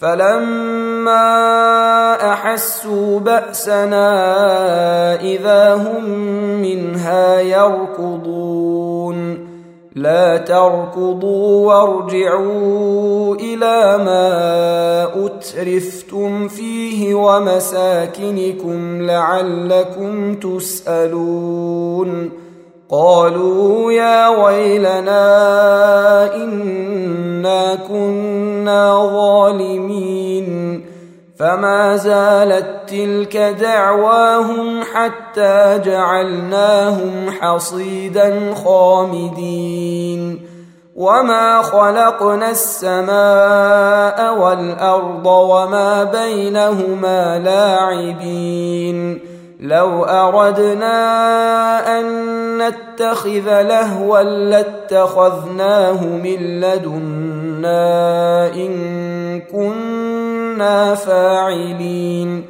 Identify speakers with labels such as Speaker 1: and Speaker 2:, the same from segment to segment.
Speaker 1: فلما احسوا باسنا اذا هم منها يركضون لا تركضوا وارجعوا إلى ما اترفتم فيه ومساكنكم لعلكم تسالون قالوا يا ويلنا إنا كنا ظالمين فما زالت تلك دعواهم حتى جعلناهم حصيدا خامدين. وما خلقنا السماء والأرض وما بينهما لاعبين. لو أردنا أن نتخذ لهوا لاتخذناه من لدنا إن كنا فاعلين.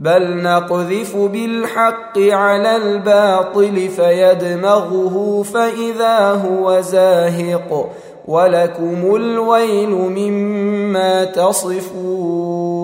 Speaker 1: بل نقذف بالحق على الباطل فيدمغه فإذا هو زاهق. ولكم الويل مما تصفون.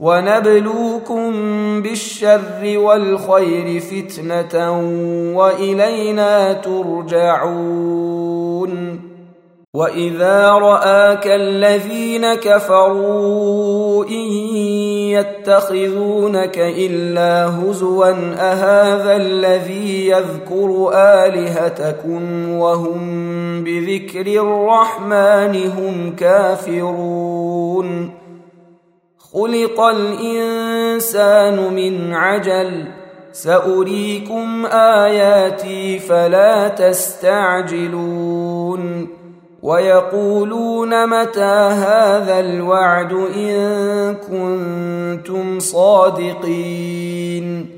Speaker 1: ونبلوكم بالشر والخير فتنة وإلينا ترجعون وإذا رآك الذين كفروا إن يتخذونك إلا هزوا أهذا الذي يذكر آلهتكم وهم بذكر الرحمن هم كافرون خلق الإنسان من عجل. سأريكم آياتي فلا تستعجلون. ويقولون متى هذا الوعد إن كنتم صادقين.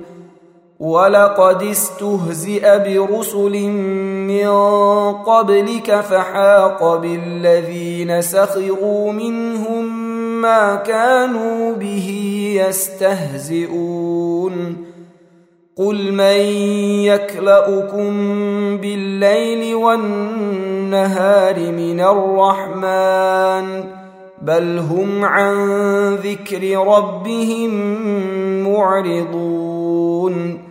Speaker 1: ولقد استهزئ برسل من قبلك فحاق بالذين سخروا منهم ما كانوا به يستهزئون. قل من يكلأكم بالليل والنهار من الرحمن بل هم عن ذكر ربهم معرضون.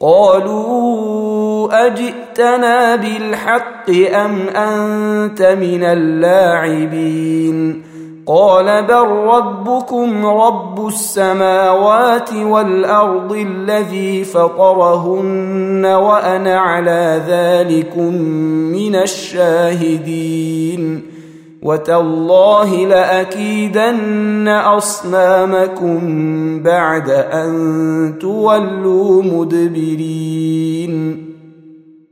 Speaker 1: قالوا أجئتنا بالحق أم أنت من اللاعبين؟ قال بل ربكم رب السماوات والأرض الذي فطرهن وأنا على ذلكم من الشاهدين. وتالله لأكيدن أصنامكم بعد أن تولوا مدبرين.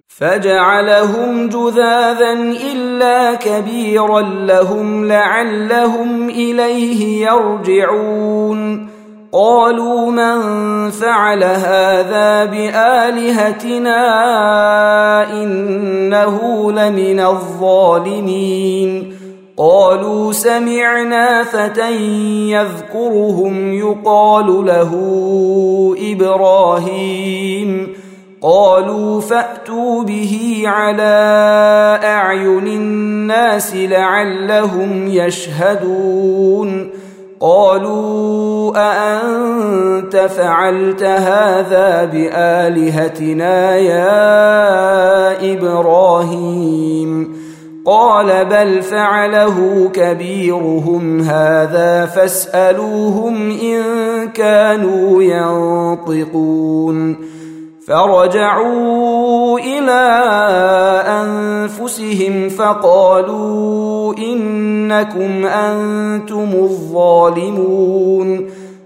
Speaker 1: فجعلهم جذاذا إلا كبيرا لهم لعلهم إليه يرجعون. قالوا من فعل هذا بآلهتنا إنه لمن الظالمين. قالوا سمعنا فتى يذكرهم يقال له إبراهيم. قالوا فأتوا به على أعين الناس لعلهم يشهدون. قالوا أأنت فعلت هذا بآلهتنا يا إبراهيم؟ قال بل فعله كبيرهم هذا فاسألوهم إن كانوا ينطقون. فرجعوا إلى أنفسهم فقالوا إنكم أنتم الظالمون.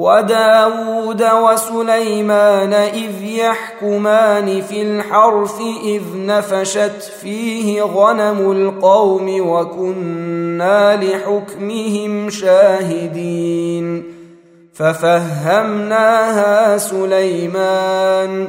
Speaker 1: وداود وسليمان إذ يحكمان في الحرث إذ نفشت فيه غنم القوم وكنا لحكمهم شاهدين. ففهمناها سليمان.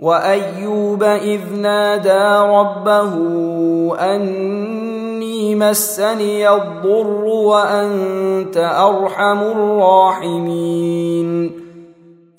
Speaker 1: وأيوب إذ نادى ربه أني مسني الضر وأنت أرحم الراحمين.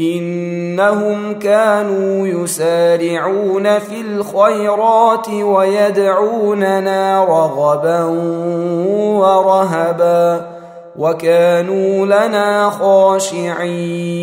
Speaker 1: إنهم كانوا يسارعون في الخيرات ويدعوننا رغبا ورهبا وكانوا لنا خاشعين.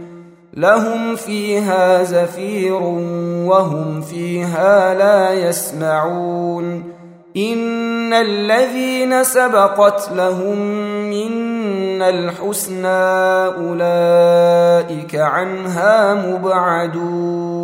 Speaker 1: لهم فيها زفير وهم فيها لا يسمعون. إن الذين سبقت لهم منا الحسنى أولئك عنها مبعدون.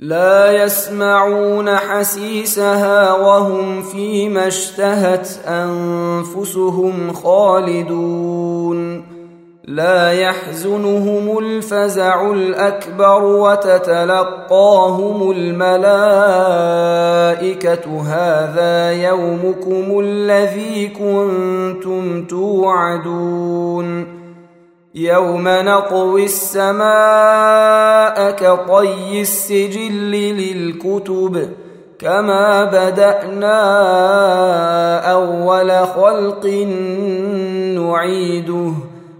Speaker 1: لا يسمعون حسيسها وهم فيما اشتهت أنفسهم خالدون. لا يحزنهم الفزع الأكبر وتتلقاهم الملائكة. هذا يومكم الذي كنتم توعدون. يوم نطوي السماء كطي السجل للكتب كما بدأنا أول خلق نعيده.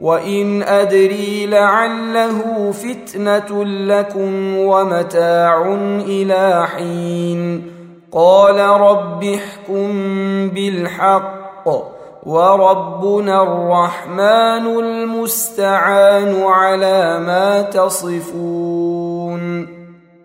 Speaker 1: وان ادري لعله فتنه لكم ومتاع إلى حين قال رب احكم بالحق وربنا الرحمن المستعان على ما تصفون